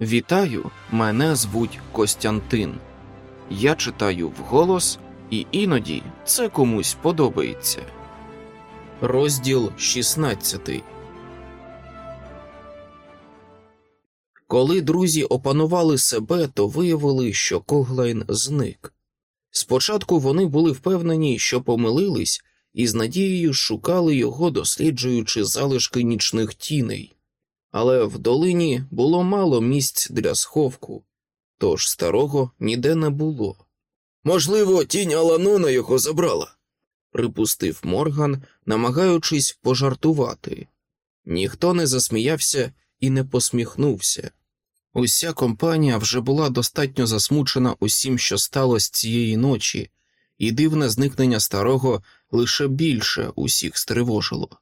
Вітаю, мене звуть Костянтин. Я читаю вголос, і іноді це комусь подобається. Розділ 16 Коли друзі опанували себе, то виявили, що Коглайн зник. Спочатку вони були впевнені, що помилились, і з надією шукали його, досліджуючи залишки нічних тіней. Але в долині було мало місць для сховку, тож старого ніде не було. Можливо, тінь Аланона його забрала, припустив Морган, намагаючись пожартувати. Ніхто не засміявся і не посміхнувся. Уся компанія вже була достатньо засмучена усім, що сталося цієї ночі, і дивне зникнення старого лише більше усіх стривожило.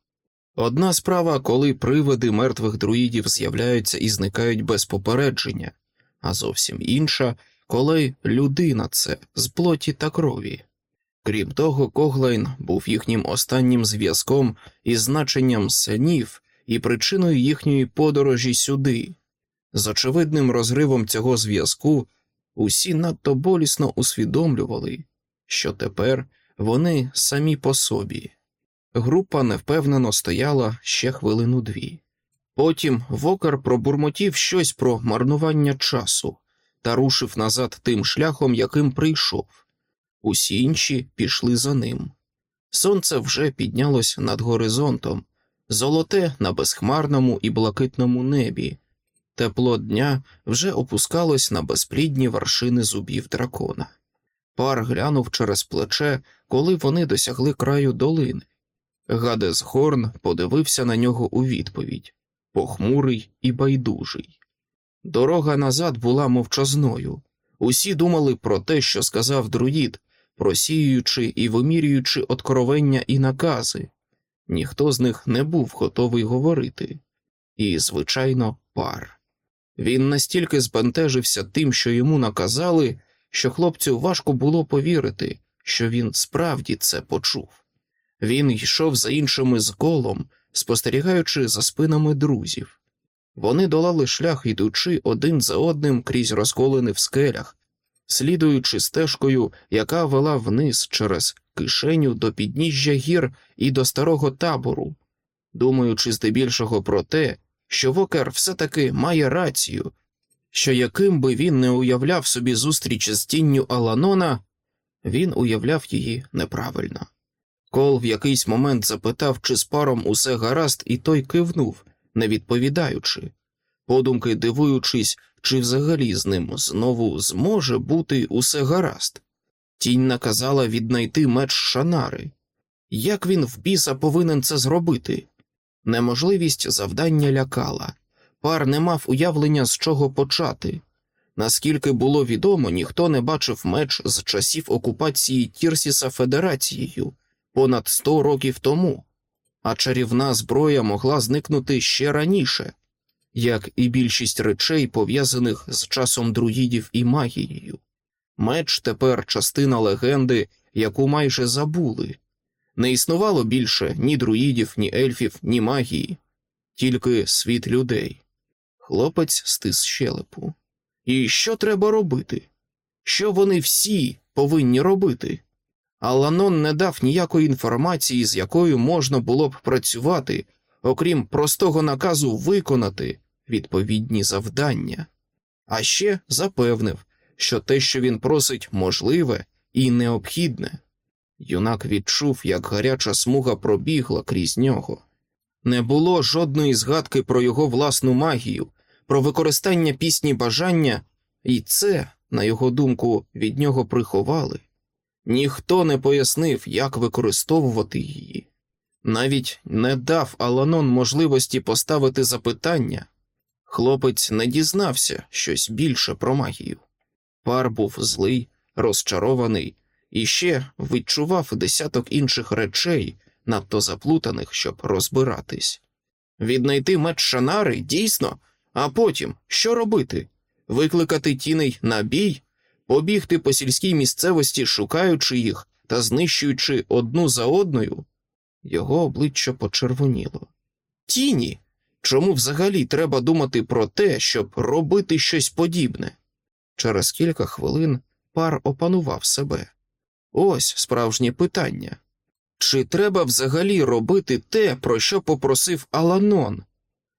Одна справа, коли привиди мертвих друїдів з'являються і зникають без попередження, а зовсім інша, коли людина це з плоті та крові. Крім того, Коглайн був їхнім останнім зв'язком із значенням синів і причиною їхньої подорожі сюди. З очевидним розривом цього зв'язку усі надто болісно усвідомлювали, що тепер вони самі по собі. Група невпевнено стояла ще хвилину дві. Потім вокер пробурмотів щось про марнування часу та рушив назад тим шляхом, яким прийшов. Усі інші пішли за ним. Сонце вже піднялось над горизонтом, золоте на безхмарному і блакитному небі. Тепло дня вже опускалось на безплідні вершини зубів дракона. Пар глянув через плече, коли вони досягли краю долини. Гадес Горн подивився на нього у відповідь похмурий і байдужий. Дорога назад була мовчазною. Усі думали про те, що сказав друїд, просіюючи і вимірюючи откровення і накази. Ніхто з них не був готовий говорити. І, звичайно, пар. Він настільки збентежився тим, що йому наказали, що хлопцю важко було повірити, що він справді це почув. Він йшов за іншими з колом, спостерігаючи за спинами друзів. Вони долали шлях, йдучи один за одним крізь розколини в скелях, слідуючи стежкою, яка вела вниз через кишеню до підніжжя гір і до старого табору, думаючи здебільшого про те, що Вокер все-таки має рацію, що яким би він не уявляв собі зустріч з тінню Аланона, він уявляв її неправильно. Кол в якийсь момент запитав, чи з паром усе гаразд, і той кивнув, не відповідаючи, подумки дивуючись, чи взагалі з ним знову зможе бути усе гаразд. Тінь наказала віднайти меч Шанари. Як він в біса повинен це зробити? Неможливість завдання лякала, пар не мав уявлення, з чого почати. Наскільки було відомо, ніхто не бачив меч з часів окупації Тірсіса Федерацією понад сто років тому, а чарівна зброя могла зникнути ще раніше, як і більшість речей, пов'язаних з часом друїдів і магією. Меч тепер частина легенди, яку майже забули. Не існувало більше ні друїдів, ні ельфів, ні магії, тільки світ людей. Хлопець стис щелепу. І що треба робити? Що вони всі повинні робити? Аланон не дав ніякої інформації, з якою можна було б працювати, окрім простого наказу виконати відповідні завдання, а ще запевнив, що те, що він просить, можливе і необхідне. Юнак відчув, як гаряча смуга пробігла крізь нього. Не було жодної згадки про його власну магію, про використання пісні бажання, і це, на його думку, від нього приховали. Ніхто не пояснив, як використовувати її, навіть не дав Аланон можливості поставити запитання. Хлопець не дізнався щось більше про магію. Пар був злий, розчарований і ще відчував десяток інших речей, надто заплутаних, щоб розбиратись. Віднайти меч Шанари дійсно, а потім що робити? Викликати тіней на бій, побігти по сільській місцевості, шукаючи їх та знищуючи одну за одною. Його обличчя почервоніло. Тіні, Чому взагалі треба думати про те, щоб робити щось подібне? Через кілька хвилин пар опанував себе. Ось справжнє питання чи треба взагалі робити те, про що попросив Аланон?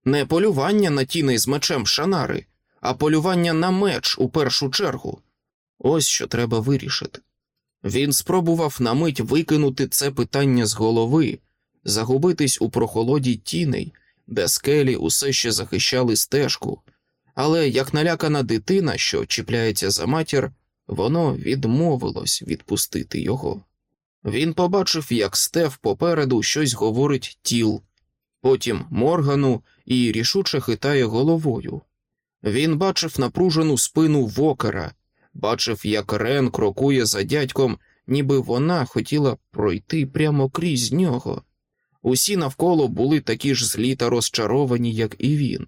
Не полювання на тіней з мечем Шанари, а полювання на меч у першу чергу. Ось що треба вирішити. Він спробував на мить викинути це питання з голови, загубитись у прохолоді тіней, де скелі усе ще захищали стежку, але як налякана дитина, що чіпляється за матір, воно відмовилось відпустити його. Він побачив, як Стеф попереду щось говорить тіл, потім моргану і рішуче хитає головою. Він бачив напружену спину вокера, бачив, як Рен крокує за дядьком, ніби вона хотіла пройти прямо крізь нього. Усі навколо були такі ж злі та розчаровані, як і він.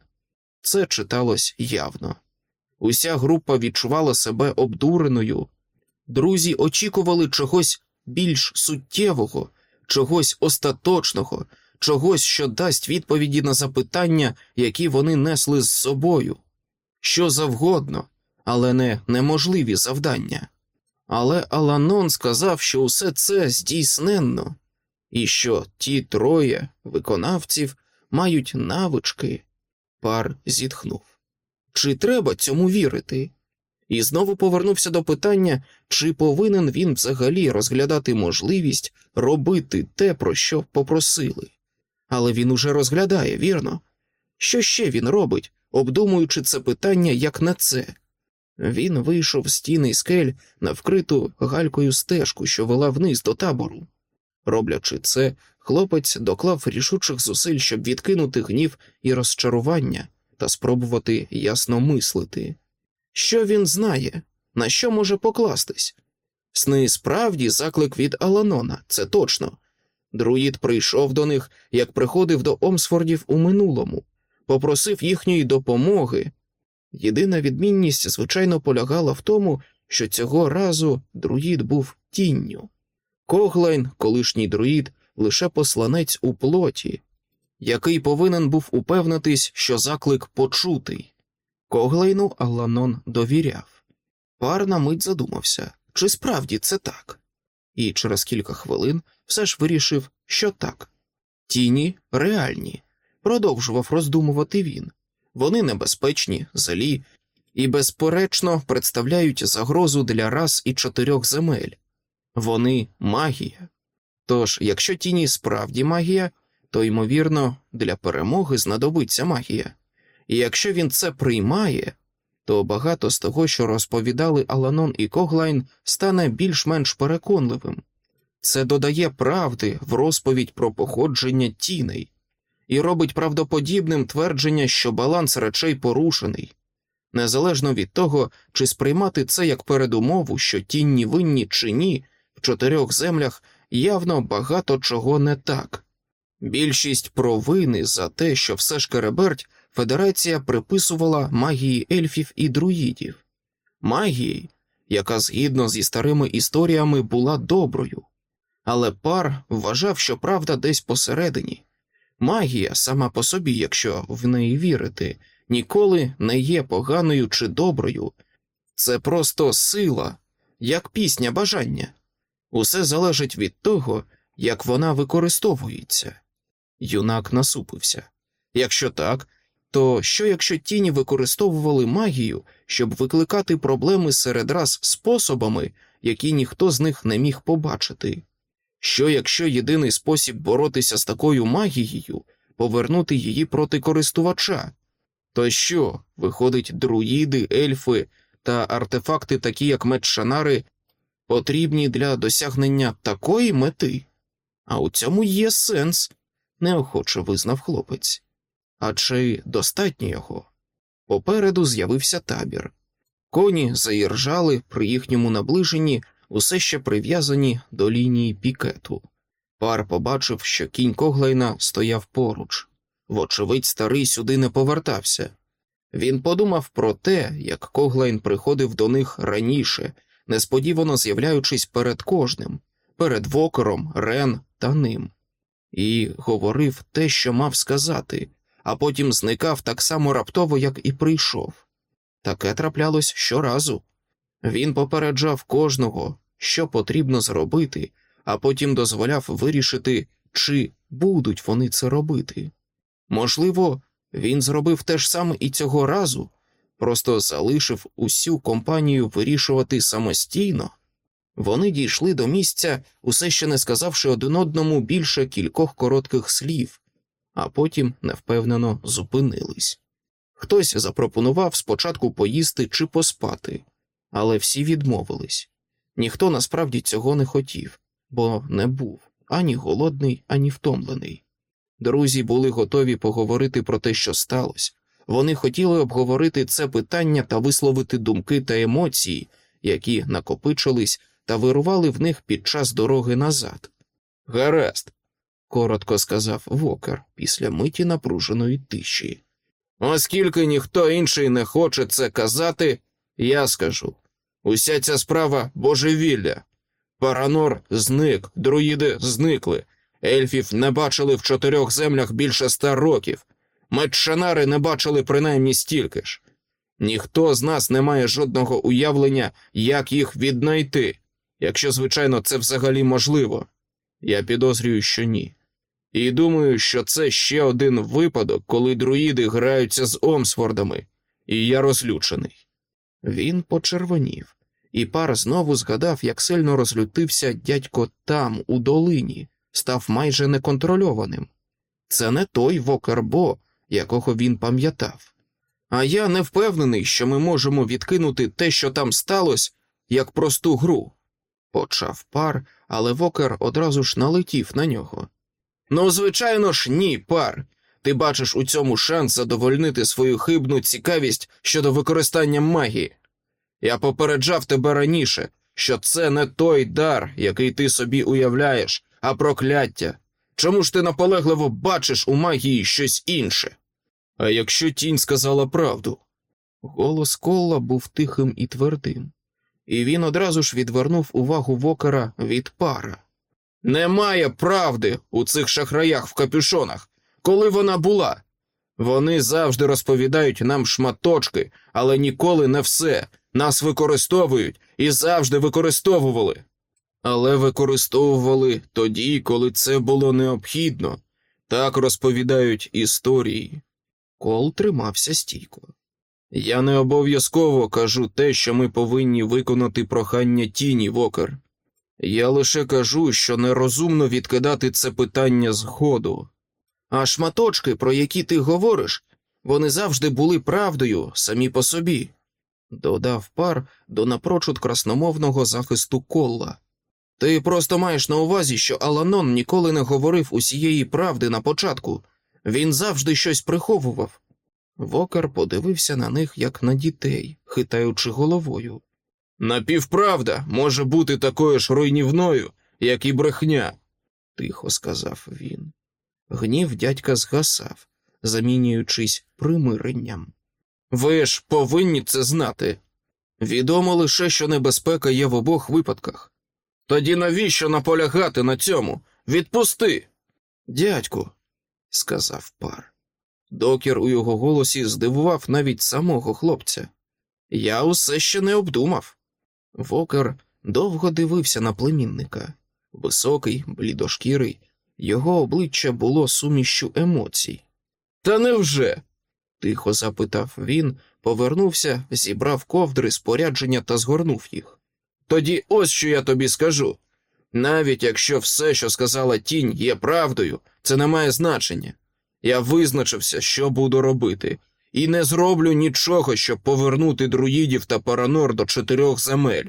Це читалось явно. Уся група відчувала себе обдуреною. Друзі очікували чогось більш суттєвого, чогось остаточного, чогось, що дасть відповіді на запитання, які вони несли з собою, що завгодно, але не неможливі завдання. Але Аланон сказав, що усе це здійсненно, і що ті троє виконавців мають навички. Пар зітхнув. Чи треба цьому вірити? І знову повернувся до питання, чи повинен він взагалі розглядати можливість робити те, про що попросили. Але він уже розглядає, вірно? Що ще він робить, обдумуючи це питання як на це? Він вийшов з стіни скель на вкриту галькою стежку, що вела вниз до табору. Роблячи це, хлопець доклав рішучих зусиль, щоб відкинути гнів і розчарування та спробувати ясно мислити. Що він знає, на що може покластись? Сни справді заклик від Аланона, це точно. Друїд прийшов до них, як приходив до Омсфордів у минулому, попросив їхньої допомоги. Єдина відмінність, звичайно, полягала в тому, що цього разу друїд був тінню. Коглайн, колишній друїд, лише посланець у плоті, який повинен був упевнитись, що заклик почутий. Коглейну Алланон довіряв. Пар на мить задумався, чи справді це так, і через кілька хвилин все ж вирішив, що так. Тіні реальні, продовжував роздумувати він. Вони небезпечні, злі і, безперечно, представляють загрозу для рас і чотирьох земель. Вони магія. Тож, якщо тіні справді магія, то, ймовірно, для перемоги знадобиться магія. І якщо він це приймає, то багато з того, що розповідали Аланон і Коглайн, стане більш-менш переконливим. Це додає правди в розповідь про походження тіней і робить правдоподібним твердження, що баланс речей порушений, незалежно від того, чи сприймати це як передумову, що тінні винні чи ні, в чотирьох землях явно багато чого не так. Більшість провини за те, що все ж Кереберть Федерація приписувала магії ельфів і друїдів, магії, яка згідно зі старими історіями була доброю, але пар вважав, що правда десь посередині. Магія сама по собі, якщо в неї вірити, ніколи не є поганою чи доброю, це просто сила, як пісня бажання. Усе залежить від того, як вона використовується. Юнак насупився. Якщо так, то що якщо тіні використовували магію, щоб викликати проблеми серед рас способами, які ніхто з них не міг побачити? Що якщо єдиний спосіб боротися з такою магією повернути її проти користувача? То що, виходить, друїди, ельфи та артефакти, такі як меч Шанари, потрібні для досягнення такої мети? А у цьому є сенс, неохоче визнав хлопець. А чи достатньо його? Попереду з'явився табір. Коні заіржали при їхньому наближенні, усе ще прив'язані до лінії пікету. Пар побачив, що кінь Коглайна стояв поруч. Вочевидь, старий сюди не повертався. Він подумав про те, як Коглайн приходив до них раніше, несподівано з'являючись перед кожним, перед вокером, Рен та ним, і говорив те, що мав сказати, а потім зникав так само раптово, як і прийшов. Таке траплялось щоразу. Він попереджав кожного, що потрібно зробити, а потім дозволяв вирішити, чи будуть вони це робити. Можливо, він зробив те ж саме і цього разу, просто залишив усю компанію вирішувати самостійно. Вони дійшли до місця, усе ще не сказавши один одному більше кількох коротких слів, а потім невпевнено зупинились. Хтось запропонував спочатку поїсти чи поспати, але всі відмовились. Ніхто насправді цього не хотів, бо не був ані голодний, ані втомлений. Друзі були готові поговорити про те, що сталося. Вони хотіли обговорити це питання та висловити думки та емоції, які накопичились та вирували в них під час дороги назад. Гаразд, коротко сказав Вокер після миті напруженої тиші. Оскільки ніхто інший не хоче це казати, я скажу уся ця справа божевілля. Паранор зник, друїди зникли, ельфів не бачили в чотирьох землях більше ста років, Метшанари не бачили принаймні стільки ж. Ніхто з нас не має жодного уявлення, як їх віднайти, якщо, звичайно, це взагалі можливо. Я підозрюю, що ні. І думаю, що це ще один випадок, коли друїди граються з Омсфордами, і я розлючений. Він почервонів, і пар знову згадав, як сильно розлютився дядько там, у долині, став майже неконтрольованим. Це не той Вокербо, якого він пам'ятав. А я не впевнений, що ми можемо відкинути те, що там сталося, як просту гру. Почав пар, але Вокер одразу ж налетів на нього. Ну, звичайно ж, ні, пар. Ти бачиш у цьому шанс задовольнити свою хибну цікавість щодо використання магії. Я попереджав тебе раніше, що це не той дар, який ти собі уявляєш, а прокляття. Чому ж ти наполегливо бачиш у магії щось інше? А якщо тінь сказала правду? Голос Колла був тихим і твердим, і він одразу ж відвернув увагу вокера від пара. Немає правди у цих шахраях в капюшонах, коли вона була. Вони завжди розповідають нам шматочки, але ніколи не все. Нас використовують і завжди використовували. Але використовували тоді, коли це було необхідно, так розповідають історії. Кол тримався стійко. Я не обов'язково кажу те, що ми повинні виконати прохання тіні, Вокер. Я лише кажу, що нерозумно відкидати це питання згоду. А шматочки, про які ти говориш, вони завжди були правдою самі по собі, додав пар до напрочуд красномовного захисту колла. Ти просто маєш на увазі, що Аланон ніколи не говорив усієї правди на початку, він завжди щось приховував. Вокер подивився на них, як на дітей, хитаючи головою. Напівправда може бути такою ж руйнівною, як і брехня, тихо сказав він. Гнів дядька згасав, замінюючись примиренням. Ви ж повинні це знати. Відомо лише, що небезпека є в обох випадках. Тоді навіщо наполягати на цьому? Відпусти. Дядьку, сказав пар. Докір у його голосі здивував навіть самого хлопця. Я усе ще не обдумав. Вокер довго дивився на племінника. Високий, блідошкірий, його обличчя було сумішчю емоцій. Та невже? тихо запитав він, повернувся, зібрав ковдри, спорядження та згорнув їх. Тоді ось що я тобі скажу. Навіть якщо все, що сказала тінь, є правдою, це не має значення. Я визначився, що буду робити, і не зроблю нічого, щоб повернути друїдів та паранор до чотирьох земель.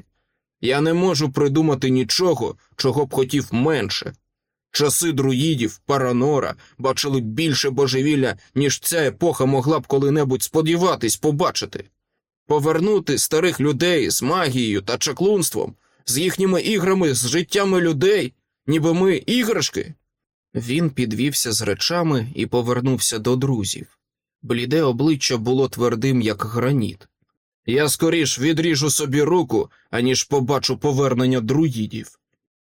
Я не можу придумати нічого, чого б хотів менше. Часи друїдів, паранора бачили більше божевілля, ніж ця епоха могла б коли-небудь сподіватись побачити. Повернути старих людей з магією та чаклунством, з їхніми іграми, з життями людей, ніби ми іграшки. Він підвівся з речами і повернувся до друзів. Бліде обличчя було твердим, як граніт. Я скоріш відріжу собі руку, аніж побачу повернення друїдів.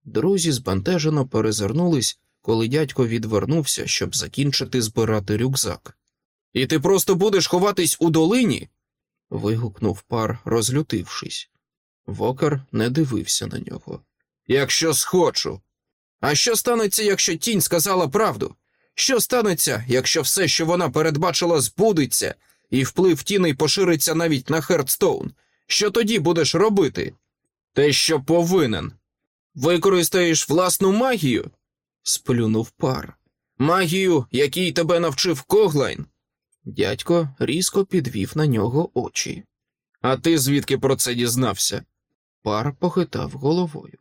Друзі збентежено перезирнулись, коли дядько відвернувся, щоб закінчити збирати рюкзак. І ти просто будеш ховатись у долині? вигукнув пар, розлютившись. Вокер не дивився на нього. Якщо схочу. А що станеться, якщо тінь сказала правду? Що станеться, якщо все, що вона передбачила, збудеться, і вплив тіней пошириться навіть на Хердстоун? Що тоді будеш робити? Те, що повинен. Використаєш власну магію? сплюнув Пар. Магію, якій тебе навчив Коглайн. Дядько різко підвів на нього очі. А ти звідки про це дізнався? Пар похитав головою.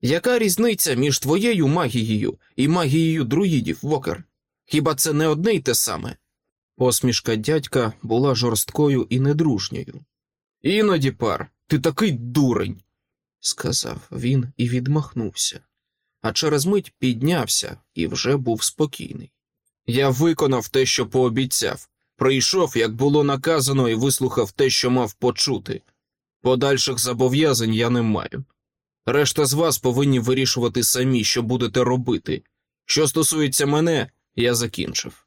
Яка різниця між твоєю магією і магією друїдів, Вокер? Хіба це не одне й те саме? Посмішка дядька була жорсткою і недружньою. Іноді, пар, ти такий дурень, сказав він і відмахнувся, а через мить піднявся і вже був спокійний. Я виконав те, що пообіцяв, прийшов, як було наказано, і вислухав те, що мав почути. Подальших зобов'язань я не маю. Решта з вас повинні вирішувати самі, що будете робити. Що стосується мене, я закінчив.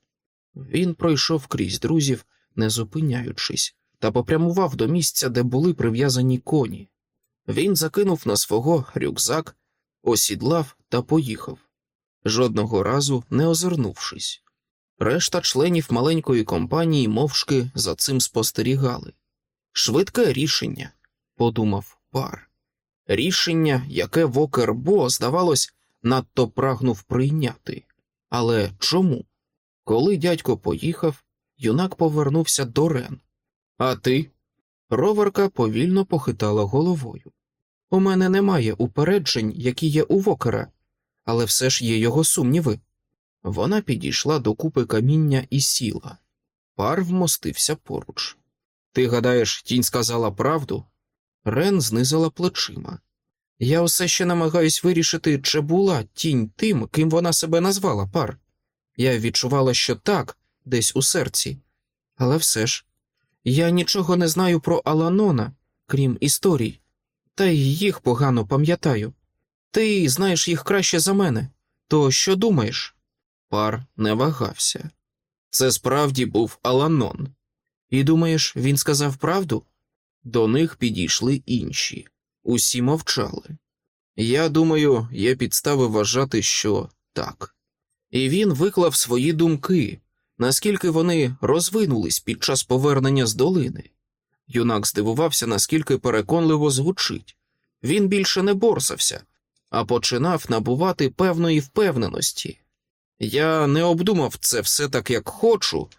Він пройшов крізь друзів, не зупиняючись, та попрямував до місця, де були прив'язані коні. Він закинув на свого рюкзак, осідлав та поїхав, жодного разу не озирнувшись. Решта членів маленької компанії мовчки за цим спостерігали. Швидке рішення, подумав пар. Рішення, яке Вокер Бо, здавалось, надто прагнув прийняти. Але чому? Коли дядько поїхав, юнак повернувся до Рен. А ти? Роверка повільно похитала головою. У мене немає упереджень, які є у Вокера, але все ж є його сумніви. Вона підійшла до купи каміння і сіла. Пар вмостився поруч. Ти гадаєш, тінь сказала правду? Рен знизила плечима. Я усе ще намагаюсь вирішити, чи була тінь тим, ким вона себе назвала пар. Я відчувала, що так, десь у серці, але все ж я нічого не знаю про Аланона, крім історій, та й їх погано пам'ятаю. Ти знаєш їх краще за мене. То що думаєш? Пар не вагався. Це справді був Аланон. І думаєш, він сказав правду? До них підійшли інші. Усі мовчали. Я думаю, є підстави вважати, що так. І він виклав свої думки, наскільки вони розвинулись під час повернення з долини. Юнак здивувався, наскільки переконливо звучить. Він більше не борсався, а починав набувати певної впевненості. Я не обдумав це все так, як хочу,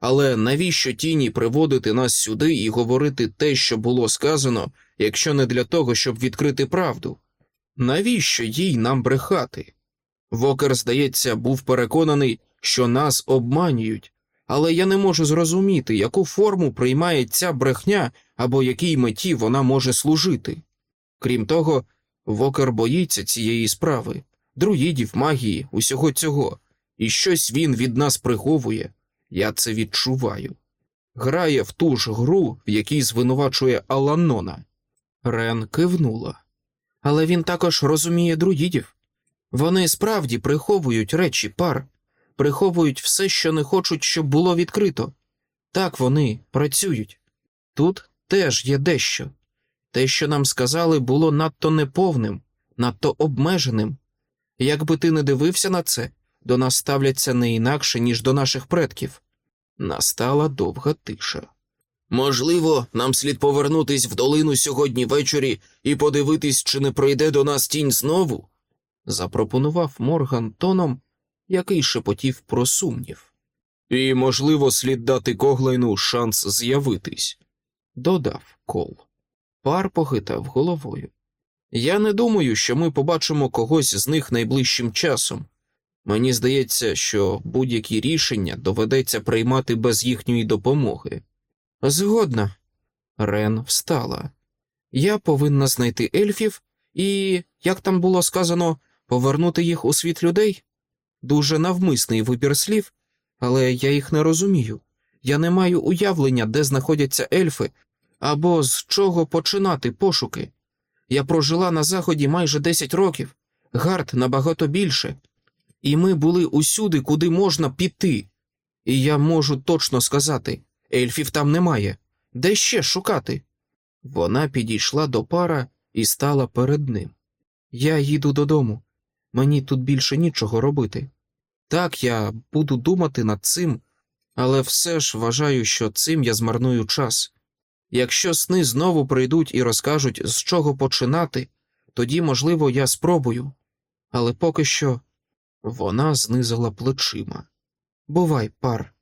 але навіщо тіні приводити нас сюди і говорити те, що було сказано, якщо не для того, щоб відкрити правду? Навіщо їй нам брехати? Вокер, здається, був переконаний, що нас обманюють, але я не можу зрозуміти, яку форму приймає ця брехня або якій меті вона може служити. Крім того, Вокер боїться цієї справи, друїдів, магії, усього цього, і щось він від нас приховує, я це відчуваю. Грає в ту ж гру, в якій звинувачує Аланона. Рен кивнула. Але він також розуміє друїдів. Вони справді приховують речі пар, приховують все, що не хочуть, щоб було відкрито. Так вони працюють. Тут теж є дещо. Те, що нам сказали, було надто неповним, надто обмеженим. Якби ти не дивився на це, до нас ставляться не інакше, ніж до наших предків. Настала довга тиша. Можливо, нам слід повернутись в долину сьогодні ввечері і подивитись, чи не прийде до нас тінь знову, запропонував Морган тоном, який шепотів про сумнів. І, можливо, слід дати Коглайну шанс з'явитись, додав Кол. Пар похитав головою. Я не думаю, що ми побачимо когось з них найближчим часом. Мені здається, що будь-які рішення доведеться приймати без їхньої допомоги. Згодна. Рен встала. Я повинна знайти ельфів і, як там було сказано, повернути їх у світ людей. Дуже навмисний вибір слів, але я їх не розумію. Я не маю уявлення, де знаходяться ельфи, або з чого починати пошуки. Я прожила на заході майже 10 років, гард набагато більше, і ми були усюди, куди можна піти. І я можу точно сказати ельфів там немає. Де ще шукати? Вона підійшла до пара і стала перед ним. Я їду додому. Мені тут більше нічого робити. Так, я буду думати над цим, але все ж вважаю, що цим я змарную час. Якщо сни знову прийдуть і розкажуть, з чого починати, тоді, можливо, я спробую. Але поки що вона знизила плечима. Бувай, пар.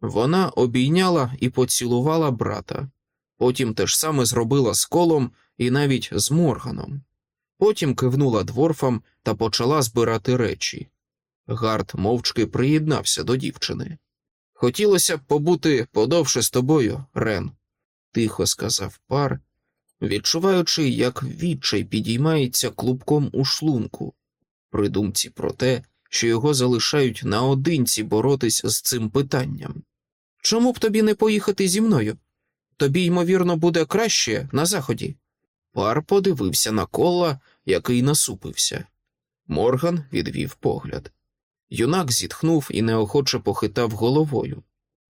Вона обійняла і поцілувала брата, потім те ж саме зробила з колом і навіть з Морганом. Потім кивнула дворфам та почала збирати речі. Гард мовчки приєднався до дівчини. Хотілося б побути подовше з тобою, Рен, тихо сказав пар, відчуваючи, як відчай підіймається клубком у шлунку, при думці про те, що його залишають наодинці боротись з цим питанням. Чому б тобі не поїхати зі мною? Тобі, ймовірно, буде краще на заході. Пар подивився на кола, який насупився. Морган відвів погляд. Юнак зітхнув і неохоче похитав головою.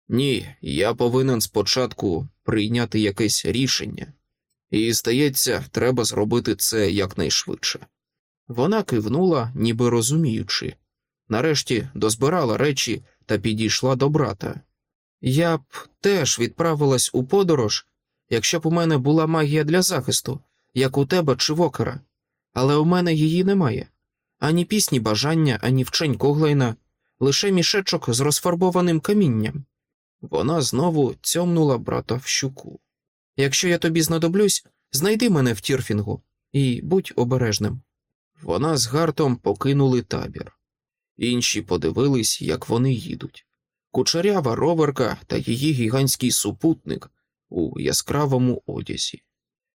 Ні, я повинен спочатку прийняти якесь рішення, і, здається, треба зробити це якнайшвидше. Вона кивнула, ніби розуміючи. Нарешті дозбирала речі та підійшла до брата. Я б теж відправилась у подорож, якщо б у мене була магія для захисту, як у тебе чи вокера, але у мене її немає ані пісні бажання, ані вчень Коглайна, лише мішечок з розфарбованим камінням. Вона знову цьомнула брата в щуку. Якщо я тобі знадоблюсь, знайди мене в тірфінгу і будь обережним. Вона з гартом покинули табір. Інші подивились, як вони їдуть. Кучерява роверка та її гігантський супутник у яскравому одязі.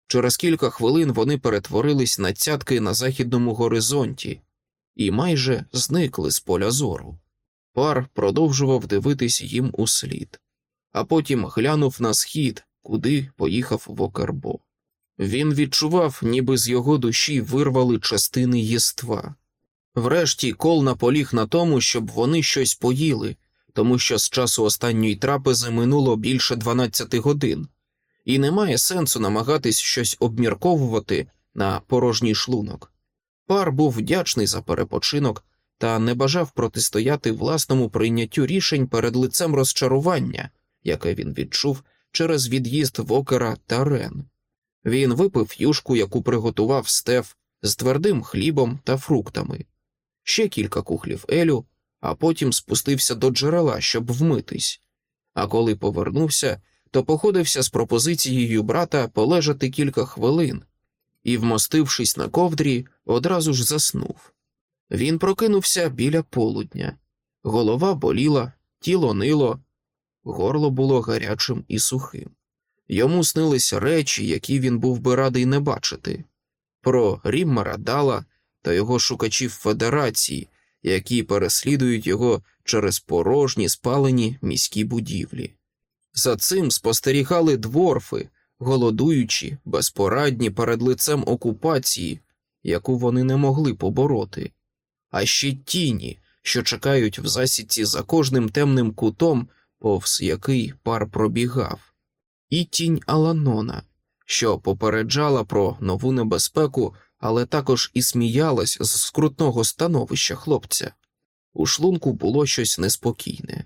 Через кілька хвилин вони перетворились на цятки на західному горизонті і майже зникли з поля зору. Пар продовжував дивитись їм у слід, а потім глянув на схід, куди поїхав Вокарбо. Він відчував, ніби з його душі вирвали частини єства. Врешті кол наполіг на тому, щоб вони щось поїли, тому що з часу останньої трапези минуло більше 12 годин, і немає сенсу намагатись щось обмірковувати на порожній шлунок. Пар був вдячний за перепочинок та не бажав протистояти власному прийняттю рішень перед лицем розчарування, яке він відчув через від'їзд Вокера та Рен. Він випив юшку, яку приготував Стеф з твердим хлібом та фруктами, ще кілька кухлів Елю, а потім спустився до джерела, щоб вмитись. А коли повернувся, то походився з пропозицією брата полежати кілька хвилин і, вмостившись на ковдрі, одразу ж заснув. Він прокинувся біля полудня, голова боліла, тіло нило, горло було гарячим і сухим. Йому снилися речі, які він був би радий не бачити, про Ріммара Дала та його шукачів Федерації, які переслідують його через порожні спалені міські будівлі. За цим спостерігали дворфи, голодуючі, безпорадні перед лицем окупації, яку вони не могли побороти, а ще тіні, що чекають в засідці за кожним темним кутом, повз який пар пробігав, і тінь Аланона, що попереджала про нову небезпеку, але також і сміялась з скрутного становища хлопця. У шлунку було щось неспокійне,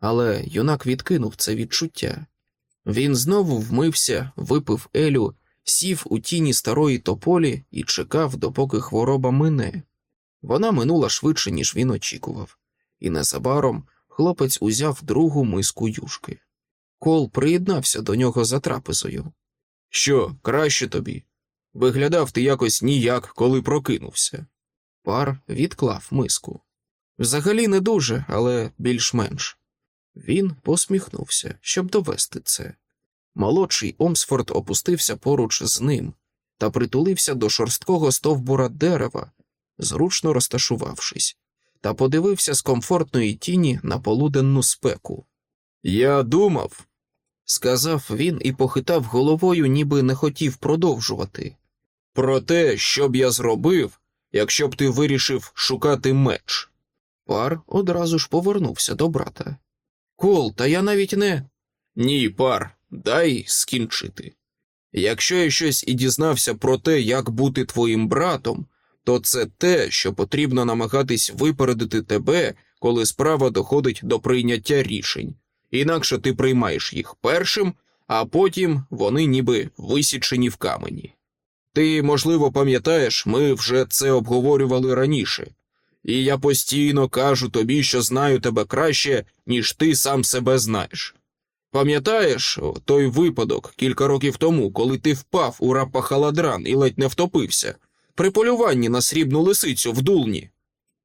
але юнак відкинув це відчуття. Він знову вмився, випив Елю, сів у тіні старої тополі і чекав, допоки хвороба мине. Вона минула швидше, ніж він очікував, і незабаром хлопець узяв другу миску юшки. Кол приєднався до нього за трапезою. Що, краще тобі? Виглядав ти якось ніяк, коли прокинувся. Пар відклав миску. Взагалі не дуже, але більш-менш. Він посміхнувся, щоб довести це. Молодший Омсфорд опустився поруч з ним та притулився до шорсткого стовбура дерева, зручно розташувавшись, та подивився з комфортної тіні на полуденну спеку. Я думав, сказав він і похитав головою, ніби не хотів продовжувати. Про те, що б я зробив, якщо б ти вирішив шукати меч. Пар одразу ж повернувся до брата. Кол, та я навіть не. Ні, пар, дай скінчити. Якщо я щось і дізнався про те, як бути твоїм братом, то це те, що потрібно намагатись випередити тебе, коли справа доходить до прийняття рішень, інакше ти приймаєш їх першим, а потім вони ніби висічені в камені. Ти, можливо, пам'ятаєш, ми вже це обговорювали раніше, і я постійно кажу тобі, що знаю тебе краще, ніж ти сам себе знаєш. Пам'ятаєш той випадок кілька років тому, коли ти впав у рапахаладран і ледь не втопився, при полюванні на срібну лисицю в дулні?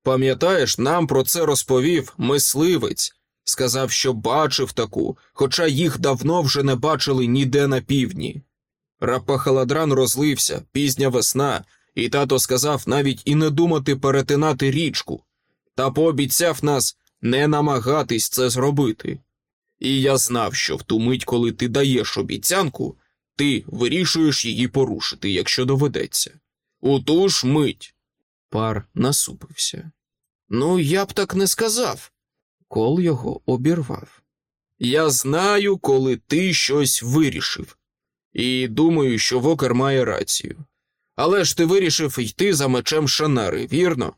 Пам'ятаєш, нам про це розповів мисливець, сказав, що бачив таку, хоча їх давно вже не бачили ніде на півдні. Рапахаладран розлився, пізня весна, і тато сказав навіть і не думати перетинати річку, та пообіцяв нас не намагатись це зробити. І я знав, що в ту мить, коли ти даєш обіцянку, ти вирішуєш її порушити, якщо доведеться. У ту ж мить. Пар насупився. Ну, я б так не сказав. Кол його обірвав. Я знаю, коли ти щось вирішив, і думаю, що Вокер має рацію. Але ж ти вирішив йти за мечем Шанари, вірно?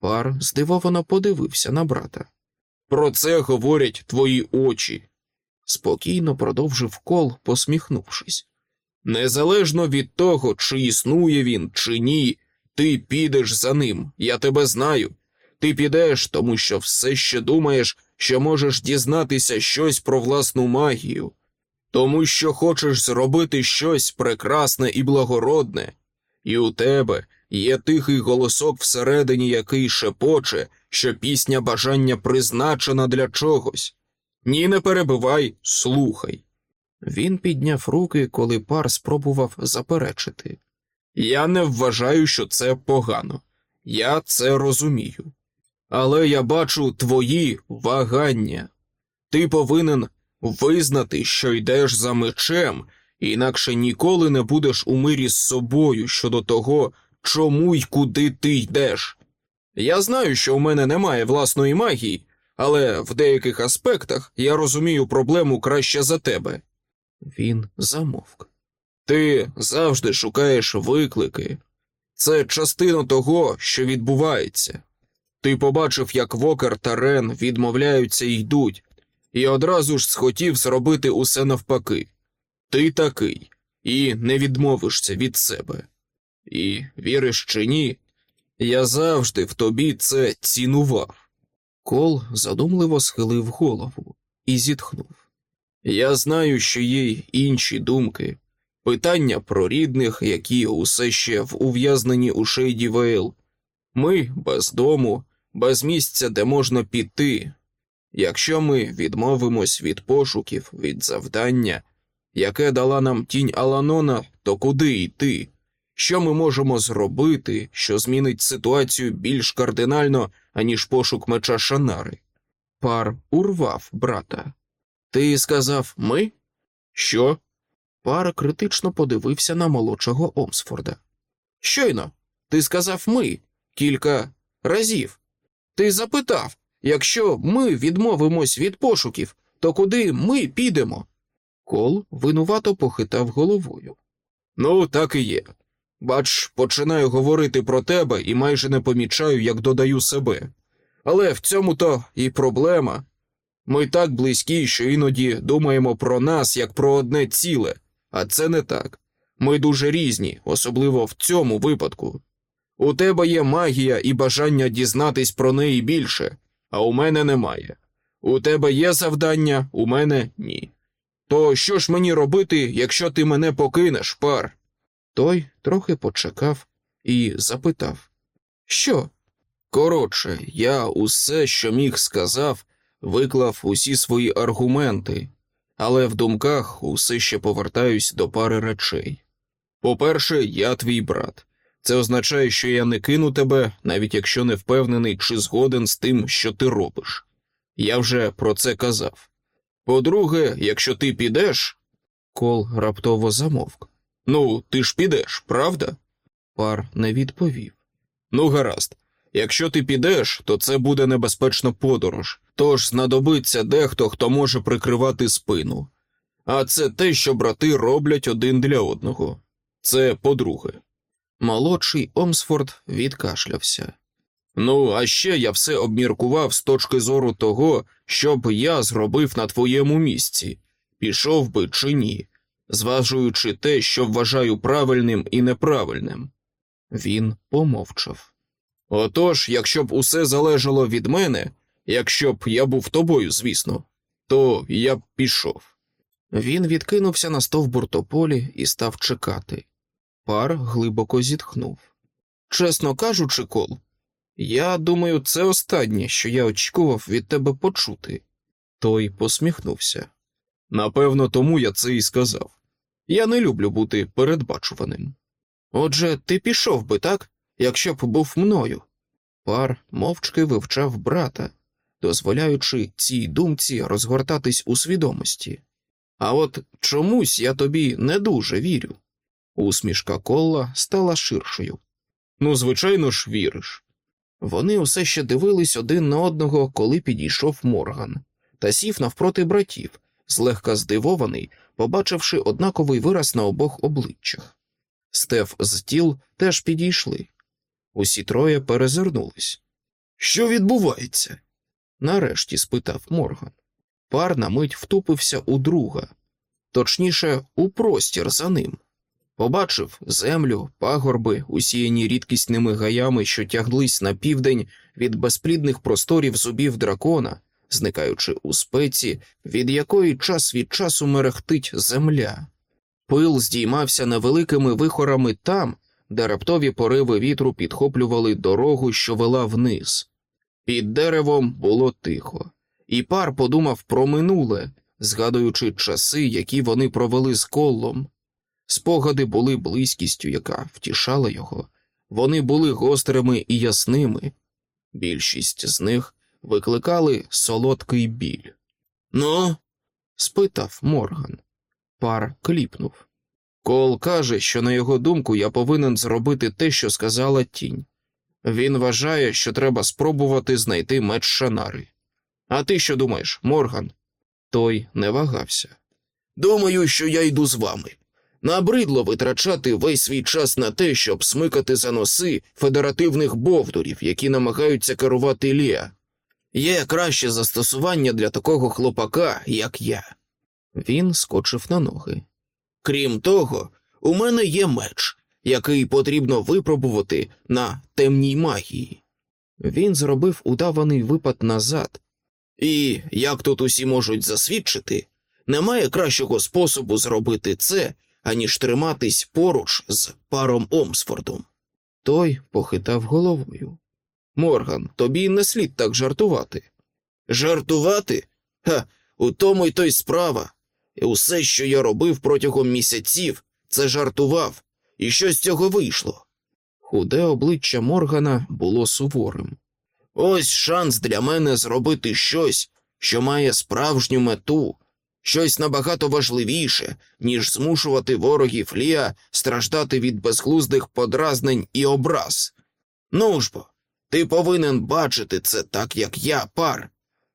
Пар здивовано подивився на брата. Про це говорять твої очі, спокійно продовжив кол, посміхнувшись. Незалежно від того, чи існує він, чи ні, ти підеш за ним, я тебе знаю. Ти підеш, тому що все ще думаєш, що можеш дізнатися щось про власну магію, тому що хочеш зробити щось прекрасне і благородне, і у тебе є тихий голосок всередині, який шепоче, що пісня бажання призначена для чогось. Ні, не перебивай, слухай. Він підняв руки, коли пар спробував заперечити. Я не вважаю, що це погано. Я це розумію. Але я бачу твої вагання. Ти повинен визнати, що йдеш за мечем, інакше ніколи не будеш у мирі з собою щодо того, чому й куди ти йдеш. Я знаю, що у мене немає власної магії, але в деяких аспектах я розумію проблему краще за тебе. Він замовк. Ти завжди шукаєш виклики. Це частина того, що відбувається. Ти побачив, як Вокер та Рен відмовляються і йдуть, і одразу ж схотів зробити усе навпаки. Ти такий, і не відмовишся від себе. І віриш чи ні, я завжди в тобі це цінував. Кол задумливо схилив голову і зітхнув. Я знаю, що є інші думки, питання про рідних, які усе ще в ув'язненні у Шейді Вейл. Ми без дому, без місця, де можна піти. Якщо ми відмовимось від пошуків, від завдання, яке дала нам тінь Аланона, то куди йти? Що ми можемо зробити, що змінить ситуацію більш кардинально, аніж пошук меча Шанари? Пар урвав брата. Ти сказав ми? Що? Пар критично подивився на молодшого Омсфорда. Щойно, ти сказав ми кілька разів. Ти запитав, якщо ми відмовимось від пошуків, то куди ми підемо? Кол винувато похитав головою. Ну, так і є. Бач, починаю говорити про тебе і майже не помічаю, як додаю себе. Але в цьому то і проблема. Ми так близькі, що іноді думаємо про нас як про одне ціле, а це не так. Ми дуже різні, особливо в цьому випадку. У тебе є магія і бажання дізнатись про неї більше, а у мене немає. У тебе є завдання, у мене ні. То що ж мені робити, якщо ти мене покинеш, пар? Той трохи почекав і запитав Що? Коротше, я усе, що міг, сказав, виклав усі свої аргументи, але в думках усе ще повертаюсь до пари речей. По-перше, я твій брат. Це означає, що я не кину тебе, навіть якщо не впевнений чи згоден з тим, що ти робиш. Я вже про це казав. По-друге, якщо ти підеш. Кол раптово замовк. Ну, ти ж підеш, правда? Пар не відповів. Ну, гаразд. Якщо ти підеш, то це буде небезпечна подорож, тож знадобиться дехто, хто може прикривати спину. А це те, що брати роблять один для одного. Це по-друге. Молодший Омсфорд відкашлявся. Ну, а ще я все обміркував з точки зору того, що б я зробив на твоєму місці, пішов би чи ні, зважуючи те, що вважаю правильним і неправильним. Він помовчав. Отож, якщо б усе залежало від мене, якщо б я був тобою, звісно, то я б пішов. Він відкинувся на стовбур тополі і став чекати. Пар глибоко зітхнув. Чесно кажучи, Кол, я думаю, це останнє, що я очікував від тебе почути. Той посміхнувся. Напевно, тому я це і сказав. Я не люблю бути передбачуваним. Отже, ти пішов би, так, якщо б був мною. Пар мовчки вивчав брата, дозволяючи цій думці розгортатись у свідомості. А от чомусь я тобі не дуже вірю. Усмішка Колла стала ширшою. Ну, звичайно ж, віриш. Вони усе ще дивились один на одного, коли підійшов Морган, та сів навпроти братів, злегка здивований, побачивши однаковий вираз на обох обличчях. Стеф з тіл теж підійшли. Усі троє перезирнулись. Що відбувається? нарешті спитав Морган. Пар на мить втупився у друга, точніше, у простір за ним. Побачив землю, пагорби, усіяні рідкісними гаями, що тяглись на південь від безплідних просторів зубів дракона, зникаючи у спеці, від якої час від часу мерехтить земля. Пил здіймався невеликими вихорами там, де раптові пориви вітру підхоплювали дорогу, що вела вниз. Під деревом було тихо, і пар подумав про минуле, згадуючи часи, які вони провели з колом. Спогади були близькістю, яка втішала його, вони були гострими і ясними. Більшість з них викликали солодкий біль. Ну? спитав Морган. Пар кліпнув. Кол каже, що, на його думку, я повинен зробити те, що сказала тінь. Він вважає, що треба спробувати знайти меч Шанари. А ти що думаєш, Морган? Той не вагався. Думаю, що я йду з вами. Набридло витрачати весь свій час на те, щоб смикати за носи федеративних бовдурів, які намагаються керувати Ліа. Є краще застосування для такого хлопака, як я. Він скочив на ноги. Крім того, у мене є меч, який потрібно випробувати на темній магії. Він зробив удаваний випад назад, і, як тут усі можуть засвідчити, немає кращого способу зробити це, аніж триматись поруч з паром Омсфордом. Той похитав головою. Морган, тобі не слід так жартувати. Жартувати? Ха, у тому й то й справа. Усе, що я робив протягом місяців, це жартував, і що з цього вийшло. Худе обличчя Моргана було суворим. Ось шанс для мене зробити щось, що має справжню мету, щось набагато важливіше, ніж змушувати ворогів Ліа страждати від безглуздих подразнень і образ. Ну ж бо, ти повинен бачити це так, як я, пар.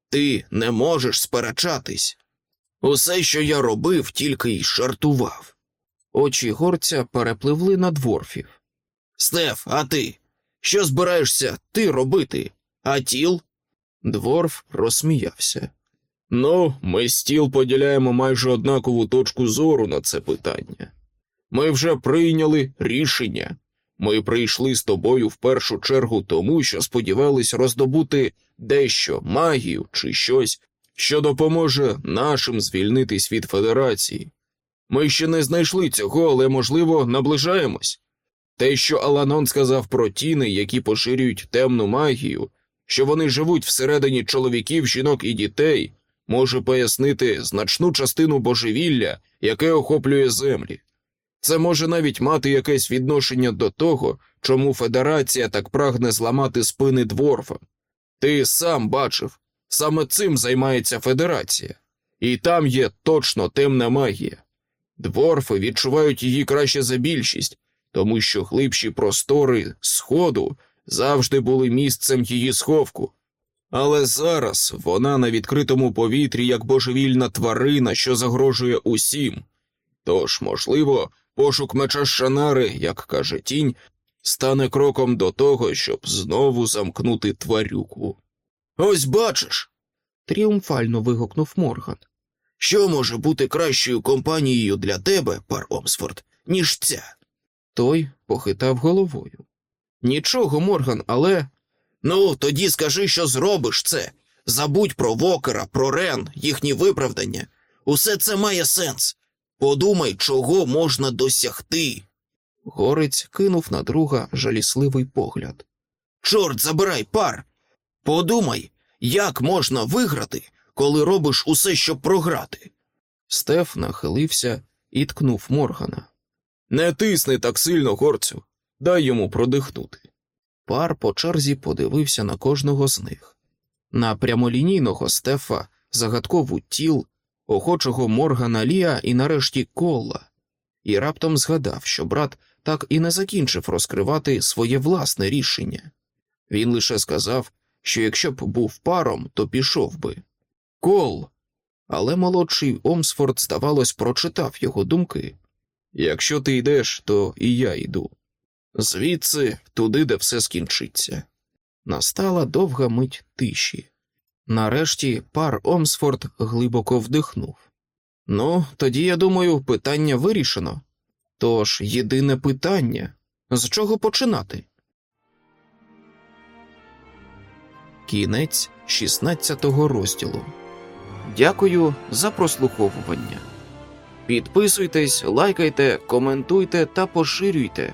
Ти не можеш сперечатись. Усе, що я робив, тільки й жартував. Очі горця перепливли на дворфів. Стеф, а ти? Що збираєшся ти робити? А тіл? Дворф розсміявся. Ну, ми з тіл поділяємо майже однакову точку зору на це питання. Ми вже прийняли рішення. Ми прийшли з тобою в першу чергу тому, що сподівались роздобути дещо магію чи щось, що допоможе нашим звільнитись від федерації. Ми ще не знайшли цього, але, можливо, наближаємось. Те, що Аланон сказав про тіни, які поширюють темну магію, що вони живуть всередині чоловіків, жінок і дітей, може пояснити значну частину божевілля, яке охоплює землі. Це може навіть мати якесь відношення до того, чому Федерація так прагне зламати спини дворфа. Ти сам бачив, саме цим займається Федерація, і там є точно темна магія. Дворфи відчувають її краще за більшість, тому що глибші простори Сходу завжди були місцем її сховку. Але зараз вона на відкритому повітрі як божевільна тварина, що загрожує усім. Тож, можливо, пошук меча Шанари, як каже тінь, стане кроком до того, щоб знову замкнути тварюку. Ось бачиш. тріумфально вигукнув Морган. Що може бути кращою компанією для тебе, пар Омсфорд, ніж ця? Той похитав головою. Нічого, Морган, але. Ну, тоді скажи, що зробиш це. Забудь про Вокера, про Рен, їхні виправдання. Усе це має сенс. Подумай, чого можна досягти. Горець кинув на друга жалісливий погляд. Чорт, забирай пар. Подумай, як можна виграти, коли робиш усе, щоб програти. Стеф нахилився і ткнув Моргана. Не тисни так сильно, горцю, дай йому продихнути. Пар по черзі подивився на кожного з них. На прямолінійного Стефа, загадкову тіл, охочого Моргана Лія і нарешті Колла, і раптом згадав, що брат так і не закінчив розкривати своє власне рішення. Він лише сказав, що якщо б був паром, то пішов би. Кол. Але молодший Омсфорд, здавалось, прочитав його думки. Якщо ти йдеш, то і я йду. Звідси туди, де все скінчиться. Настала довга мить тиші. Нарешті пар Омсфорд глибоко вдихнув. Ну, тоді, я думаю, питання вирішено. Тож єдине питання з чого починати? Кінець 16 розділу. Дякую за прослуховування. Підписуйтесь, лайкайте, коментуйте та поширюйте.